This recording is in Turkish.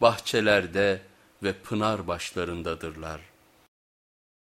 bahçelerde ve pınar başlarındadırlar.